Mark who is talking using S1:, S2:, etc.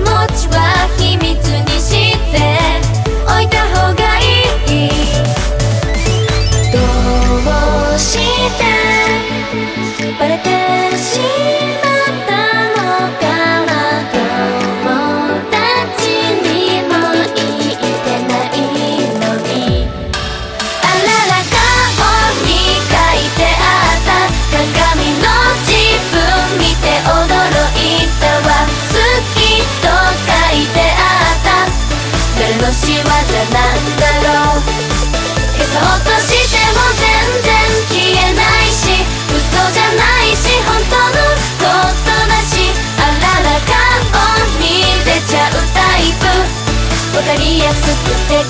S1: 持ちは秘密の仕業なんだろう消そうとしても全然消えないし嘘じゃないし本当のことだしあらら顔に出ちゃうタイプ。わかりやすくて